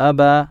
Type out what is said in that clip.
أبا